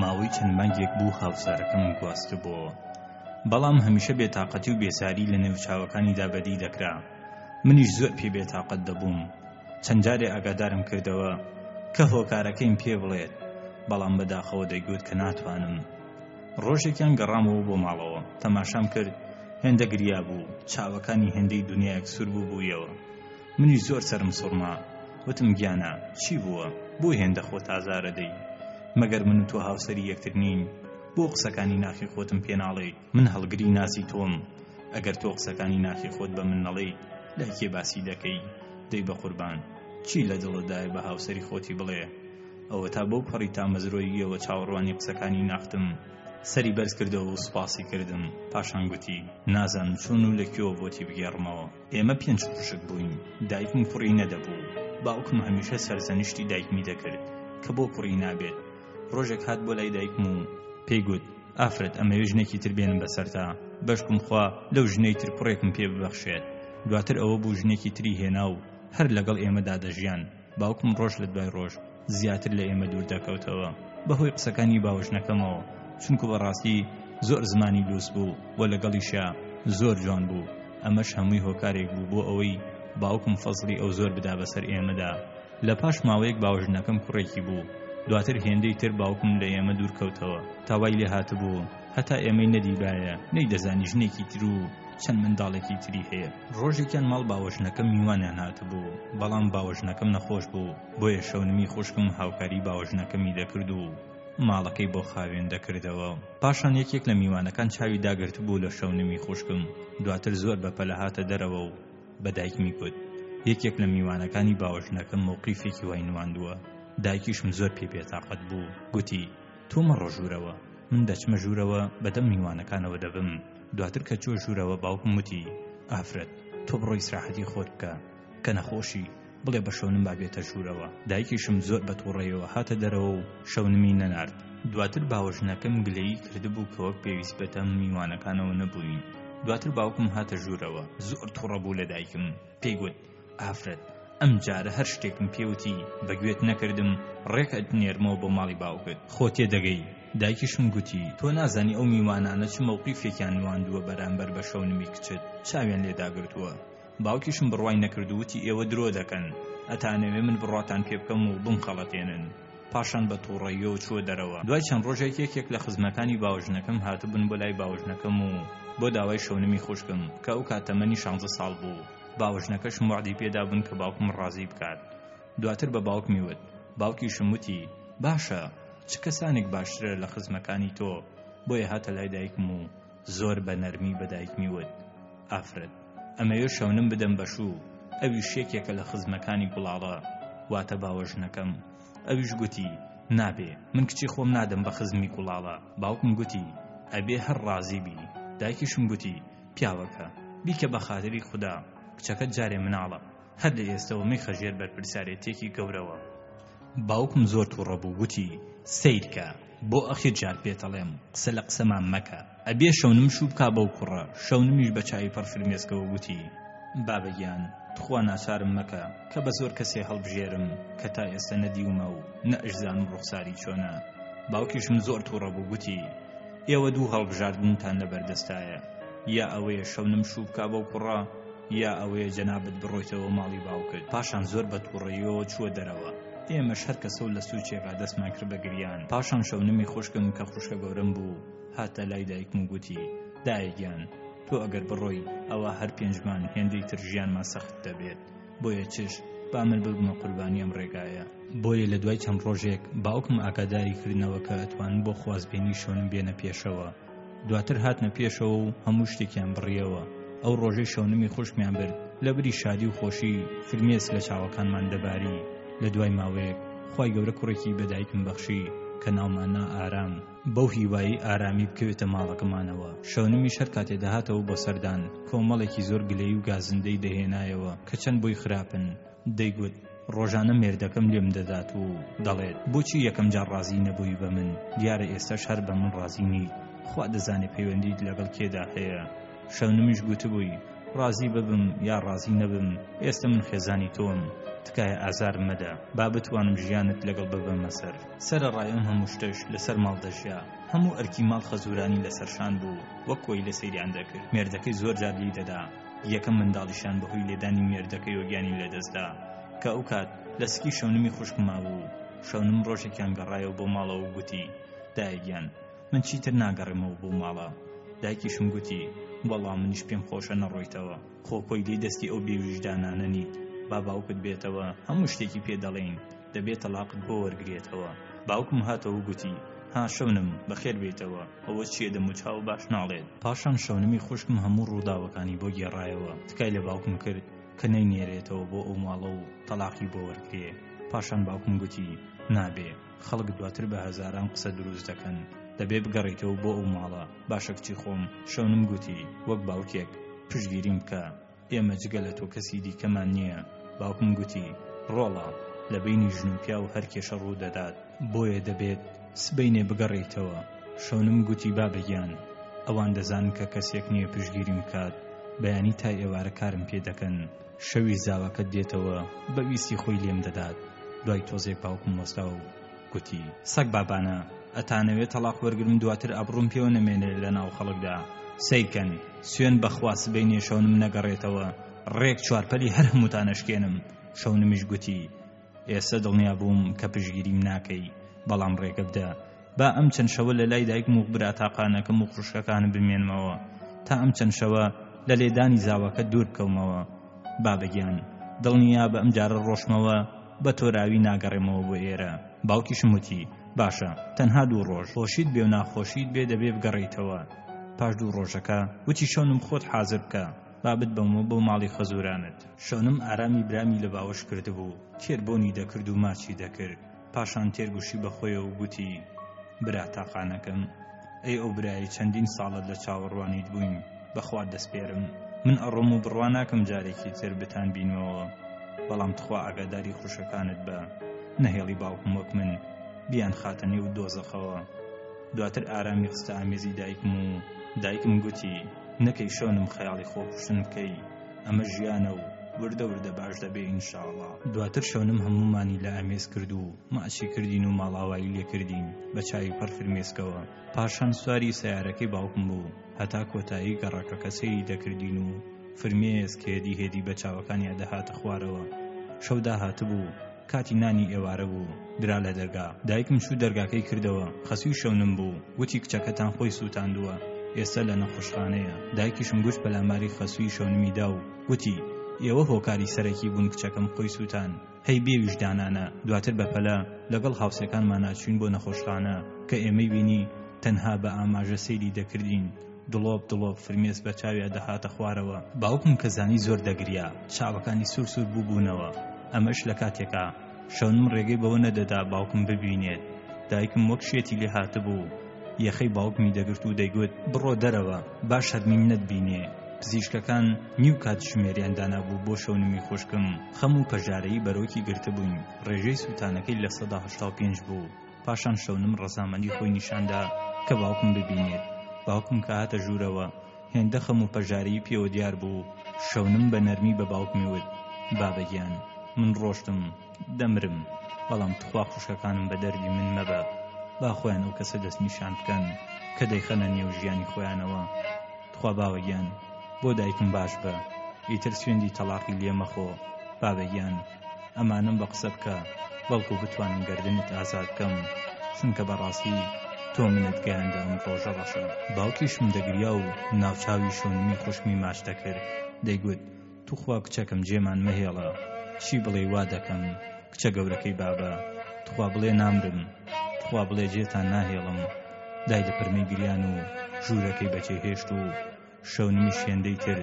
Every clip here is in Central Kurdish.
ماوەی چەند مانگێک بوو هاوسەرەکەم گواستبۆوە بەڵام هەمیشە بێتاقەتی و بێزاری لە نێو چاوەکانیدا بەدی دەکرا منیش زۆر پێ بێتاقەت دەبووم چەند جارێ ئاگادارم کردەوە کە هۆکارەکەیم پێ بڵێت بەڵام بەداخەوە دەیگوت کە ناتوانم ڕۆژێکیان گەڕامەوە بۆ ماڵەوە تەماشام کرد هێندە گریا بوو چاوەکانی هێندەی دنیایەک سوور بوو بوویەوە منیش زۆر سەرم سوڕما وتم گیانە چی بووە بۆ هێندە خۆت ئازارەدەی مەگەر من و تۆ هاوسەری یەکتر نین بۆ قسەکانی ناخی خۆتم پێ ناڵێیت من هەڵگری ناسی تۆم ئەگەر تۆ قسەکانی ناخی خۆت بە من نەڵێیت لای کێ باسی دەکەی دەی بە قوربان چی لە دڵتدایە بە هاوسەری خۆتی بڵێ ئەوە تا بەو پەڕی تامەزرۆییەوە چاوەڕوانی قسەکانی ناختم سەری بەرز کردەوە و سوپاسی کردم پاشان گوتی نازانم چۆن و لە کوێوە بۆتی بگێڕمەوە ئێمە پێنج خوشک بووین، دایکم کوڕی نەدەبوو، باوکم هەمیشە سەرزەنشتی دایکمی دەکرد کە بۆ کوڕی نابێت، ڕۆژێک هات بۆ لای دایکم و پێی گوت، ئافرەت ئەمەوێ ژنێکی تر بێنم بەسەرتا، بەشکم خوا لەو ژنەی تر کوڕێکم پێ ببەخشێت، دواتر ئەوە بوو ژنێکی تری هێنا و هەر لەگەڵ ئێمەدا دەژیان. باوکم ڕۆژ لە دوای ڕۆژ زیاتر لە ئێمە دوور دەکەوتەوە بەهۆی قسەکانی باوەژنەکەمەوە چونکو بەڕاستی زۆر زمانی لوس بوو و لەگەڵیشە زۆر جوان بوو ئەمەش هەمووی هۆکارێک بوو بۆ ئەوەی باوکم فەزڵی ئەو زۆر بدا بەسەر ئێمەدا لە پاش ماوەیەک باوەژنەکەم کوڕێکی بوو دواتر هێندەی تر باوکم لە ئێمە دوور کەوتەوە تاوای لێ هاتبوو هەتا ئێمەی نەدیبایە نەیدەزانی ژنێکی تر و چەند منداڵێکی تری هەیە ڕۆژێکیان ماڵ باوەژنەکەم میوانیان هاتبوو بەڵام باوەژنەکەم نەخۆش بوو بۆیە شەونمی خوشکم هاوکاری باوەژنەکەمی دەکرد و ماڵەکەی بۆ خاوێن دەکردەوە پاشان یەکێک لە میوانەکان چاوی داگرتبوو لە شەونمی خوشکم دواتر زۆر بە پەلە هاتە دەرەوە و بە دایکمی گوت یەکێک لە میوانەکانی باوەژنەکەم مووقیفێکی وای نواندووە دایکیشم زۆر پێ بێتاقەت بوو گوتی تۆ مەڕۆ ژوورەوە من دەچمە ژوورەوە بەدەم میوانەکانەوە دەبم دواتر کە چووە ژوورەوە باوکم وتی، ئافرەت، تۆ بڕۆ ئیسراحەتی خۆت بکە، کە نەخۆشی، بڵێ بە شەونم با بێتە ژوورەوە. دایکیشم زۆر بە توڕەیەوە هاتە دەرەوە و شەونمی نەنارد. دواتر باوەژنەکەم گلەیی کردبوو کە وەک پێویست بەدەم میوانەکانەوە نەبووین. دواتر باوکم هاتە ژوورەوە، زۆر توڕە بوو لە دایکم، پێی گوت، ئافرەت، ئەمجارە هەر شتێکم پێ وتی بە گوێت نەکردم، ڕێک ئەتنێرمەوە بۆ ماڵی باوکت، خۆ تێدەگەی. دایکیشم گوتی، تۆ نازانی ئەو میوانانە چ مەوقیفێکیان نواندووە بەرامبەر بە شەونمی کچت، چاویان لێ داگرتووە. باوکیشم بڕوای نەکرد و وتی ئێوە درۆ دەکەن، ئەتانەوێ من بڕواتان پێ بکەم و بمخەڵەتێنن. پاشان بە تووڕەییەوە چووە دەرەوە. دوای چەند ڕۆژێک یەکێک لە خزمەکانی باوەژنەکەم هاتبوون بۆ لای باوەژنەکەم و بۆ داوای شەونمی خوشکم، کە ئەو کات تەمەنی شانزە ساڵ بوو. باوەژنەکەشم وەعدی پێدابوون کە باوکم ڕازی بکات دواتر بە باوکمی وت باوکیشم وتی باشە چ کەسانێک باشترە لە خزمەکانی تۆ بۆیە هاتە لای دایکم و زۆر بە نەرمی بە دایکمی وت ئافرەت ئەمەوێ شەونم بدەم بەشوو ئەوی شێکێکە لە خزمەکانی گوڵاڵە واتە باوەژنەکەم ئەویش گوتی نابێ من کچی خۆم نادەم بە خزمی گوڵاڵە باوکم گوتی ئەبێ هەر ڕازی بی دایکیشم گوتی پیاوەکە، بیکە بە خاتری خودا، کچەکەت جارێ مناڵە، هەر لە ئێستەوە مەیخە ژێر بەرپرسیارێتییەکی گەورەوە. باوکم زۆر توڕە بوو، گوتی، سەیرکە، بۆ ئەخیر جار پێتەڵێم، قسە لە قسەمان مەکە، ئەبێ شەونم شوو بکا بەو کوڕە، شەونمیش بە چاوی پڕ فرمێسکەوە گوتی، بابە گیان، توخوا ناچارم مەکە، کە بە زۆر کەسێ هەڵبژێرم، کە تا ئێستە نەدیومە و نەئەشزانم ڕوخساری چۆنە، باوکیشم زۆر توڕە بوو، گوتی، ئێوە دوو هەڵبژاردنتان لەبەردەستایە، یا ئەوەیە شەونم شوو بکا بەو کوڕە، یا ئەوەیە جەنابت بڕۆیتەوە ماڵی باوکت. پاشان زۆر بە تووڕەییەوە چووە دەرەوە. ئێمەش هەر کەسە و لە سووچێکا دەستمان کرد بە گریان. پاشان شەونمی خوشکم کە خوشکە گەورەم بوو، هاتە لای دایکم و گوتی، دایە گیان، تۆ ئەگەر بڕۆی، ئەوا هەر پێنجمان هێندەی تر ژیانمان سەخت دەبێت. بۆیە چش با من ببمە قوربانی ئەم ڕێگایە بۆیە لە دوای چەند ڕۆژێک باوکم ئاگاداری کردنەوە کە ئەتوان بۆ خوازبێنی شۆنم بێنە پێشەوە دواتر هاتنە پێشەوە و هەموو شتێکیان بڕیەوە ئەو ڕۆژەی شەونمی خوشمیان برد لە بری شادی و خۆشی فرمێس لە چاوەکانمان دەباری لە دوای ماوەیەک خی گەورە کوڕێکی بەدایکم بەخشی کە ناوماننا ئارام بەو هیوایەی ئارامی بکەوێتە ماڵەکەمانەوە شەونمیش هەر کاتێ دەهاتەوە بۆ سەردان کۆمەڵێکی زۆر گلەیی و گازندەی دەهێنایەوە کە چەند بۆی خراپن دەیگوت ڕۆژانە مێردەکەم لێم دەدات و دەڵێت بۆچی یەکەم جار ڕازی نەبووی بە من دیارە ئێستەش هەر بە من ڕازی نیت خوا دەزانێ پەیوەندیت لەگەڵ کێدا هەیە شەونمیش گوتبووی ڕازی ببم یا ڕازی نەبم ئێستە من خێزانی تۆم تکایە ئازارم مەدە با بتوانم ژیانت لەگەڵ ببەمە سەر سەرەڕای ئەم هەموو شتەش لەسەر ماڵ دەژیا هەموو ئەرکی ماڵ خەزورانی لەسەر شان بوو وەک کۆی لە سەیریان دەکرد مێردەکەی زۆر جار لی دەدا یەکەم منداڵیشان بەهۆی لێدانی مێردەکەیەوە گیانی لەدەستدا کە ئەو کات لە سکی شەونمی خوشکم مابوو شەونم ڕۆژێکیان گەڕایەوە بۆ ماڵەوە گوتی دایگیان من چیتر ناگەڕێمەوە بۆ ماڵە دایکیشم گوتی وەڵا منیش پێم خۆشە نەڕۆیتەوە خۆ کۆی دەی دەستی ئەو بێویژدانانە نیت با باوکت بێتەوە هەموو شتێکی پێ دەڵێین دەبێ تەڵاقت بۆ وەرگرێتەوە. باوکم هاتەوە و گوتی، ها شەونم، بەخێر بێیتەوە، ئەوە چییە دەموچاو باش ناڵێت؟ پاشان شەونمی خوشکم هەموو ڕووداوەکانی بۆ گێڕایەوە، تکای لە باوکم کرد کە نەینێرێتەوە بۆ ئەو ماڵە و تەڵاقی بۆ وەرگرێ. پاشان باوکم گوتی، نابێ، خەڵک دواتر بە هەزاران قسە دروست دەکەن، دەبێ بگەڕێیتەوە بۆ ئەو ماڵە. باشە کچی خۆم، شەونم گوتی، وەک باوکێک پشتگیریم بکە. ئێمە جگە لە تۆ کەسی دیکەمان نییە باوکم گوتی ڕۆڵە لە بینی ژن و پیاو هەر کێشە ڕوو دەدات بۆیە دەبێت سبەینێ بگەڕێیتەوە شۆنم گوتی بابەگیان ئەوان دەزان کە کەسێک نییە پشگیریم کات بەیانی تا ئێوارە کارم پێ دەکەن شەوی زاوەکەت دێتەوە بە ویستی خۆی لێم دەدات دوای تۆزێک باوکم وەستا و گوتی، سەگ بابانە، ئەتانەوێ تەڵاق وەرگرم دواتر ئابڕووم پێوە نەمێنێ لە ناو خەڵکدا، سەیرکەن، سوێند بە خوا سبەینێ شەونم نەگەڕێتەوە ڕێک چوارپەلی هەر هەمووتان ئەشکێنم، شەونمیش گوتی، ئێستە دڵنیا بووم کە پشتگیریم ناکەی، بەڵام ڕێگە بدە با ئەم چەند شەوە لە لای دایکم و برا تاقانەکەم و خوشکەکانم بمێنمەوە، تا ئەم چەند شەوە لە لێدانی زاواکەت دوور بکەومەوە. بابە گیان دڵنیابە ئەم جارە ڕۆشمەوە بە تۆراوی ناگەڕێمەوە بۆ ئێرە باوکیشم وتی باشە تەنها دوو ڕۆژ خۆشیت بێ و ناخۆشیت بێ دەبێ بگەڕیتەوە پاش دوو ڕۆژەکە وتی شەونم خۆت حازر بکە با بتبەمەوە بۆ ماڵی خەزورانت شەونم ئارامی برامی لە باوەش کردبوو تێر بۆنی دەکرد و ماچی دەکرد پاشان تێرگوشی بە خۆیەوە و گوتی، برا تاقانەکەم، ئەی ئەو برایەی چەندین ساڵە لە چاوەڕوانیت بووین، بە خوا دەسپێرم، من ئەڕۆم و بڕوا ناکەم جارێکی تر بتانبینمەوە، بەڵام تخوا ئاگاداری خوشکەکانت بە، نەهێڵی باوکم وەک من، بیانخاتە نێو دۆزەخەوە. دواتر ئارامی خستە ئامێزی دایکم و دایکم گوتی، نەکەی شۆنم خەیاڵی خۆکوشتن بکەی، ئەمە ژیانە و وردە وردە باش دەبێ ئینشاڵا دواتر شەونم هەمومانی لە ئامێز کرد و ماچی کردین و ماڵاوایی لێکردین بە چاوی پڕ فرمێسکەوە پاشان سواری سیارەکەی باوکم بوو هەتا کۆتایی گەڕەکەکە سەیری دەکردین و فرمێسک هێدی هێدی بە چاوەکانیا دەهاتە خوارەوە شەودا هاتبوو کاتی نانی ئێوارە بوو درا لە دەرگا دایکم چوو دەرگاکەی کردەوە خەسوی شەونم بوو وتی کچەکەتان خۆی سووتاندووە ئێستا لە نەخۆشخانەیە دایکیشم گورج پەلاماری خەسوی شەونمی دا و وتی ئێوە هۆکاری سەرەکی بوون کچەکەم خۆی سووتان هەی بێ ویژدانانە دواتر بە پەلە لەگەڵ هاوسێکانمانا چوین بۆ نەخۆشخانە کە ئێمەی بینی تەنها بە ئاماژە سەیری دەکردین دڵۆپ دڵۆپ فرمێسک بە چاویا دەهاتە خوارەوە باوکم کە زانی زۆر دەگریا چاوەکانی سوور سوور بووبوونەوە ئەمەش لە کاتێکا شەونم ڕێگەی بەوە نەدەدا باوکم ببینێت دایکم وەک شێتی لێ هاتبوو یەخەی باوکمی دەگرت و دەیگوت بڕۆ دەرەوە با شەرمیم نەتبینێ پزیشکەکان نیو کات ژمێریان دانابوو بۆ شەونمی خوشکم خەم و پەژارەیی بەرۆکی گرتبووین ڕێژەی سووتانەکەی لە سەدا هەشتا و پێنج بوو پاشان شەونم ڕەزامەندی خۆی نیشاندا کە باوکم ببینێت باوکم کە هاتە ژوورەوە هێندە خەم و پەژارەی پێوە دیار بوو شەونم بە نەرمی بە باوکمی وت بابەگیان من ڕۆشتم دەمرم بەڵام تخوا خوشکەکانم بە دەردی من مەبە با خۆیان ئەو کەسە دەست نیشان بکەن کە دەیخەنە نێو ژیانی خۆیانەوە تخوا باوەگیان بۆ دایکم باش بە ئیتر سوێندی تەلاقی لێ مەخۆ بابەگیان ئەمانەم بە قسە بکە بەڵکو بتوانم گردنت ئازاد بکەم چونکە بەڕاستی تۆ منت گەیاندە ئەم ڕۆژە ڕەشە باوکیشم دەگریا و ناوچاوی شونمی خوشمی ماچ دەکرد دەیگوت توخوا کچەکەم جێمان مەهێڵە چی بڵێ وا دەکەم کچە گەورەکەی بابە تخوا بڵێ نامرم تخوا بڵێ جێتان ناهێڵم دای لە پرمەی گریان و ژوورەکەی بەجێهێشت و شەونمیش هێندەی تر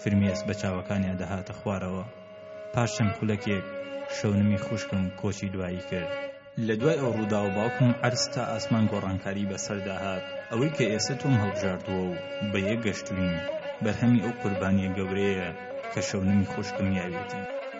فرمێسک بە چاوەکانیا دەهاتە خوارەوە پاش چەند خولەکێک شەونمی خوشکم کۆچی دوایی کرد لە دوای ئەو ڕووداوە باوکم عەرز تا ئاسمان گۆڕانکاری بەسەردا هات ئەوەی کە ئێستا تۆم هەڵبژاردووە و بە یەک گەشتوین بەرهەمی ئەو قوربانیە گەورەیە کە شەونمی خوشکم یاویەتی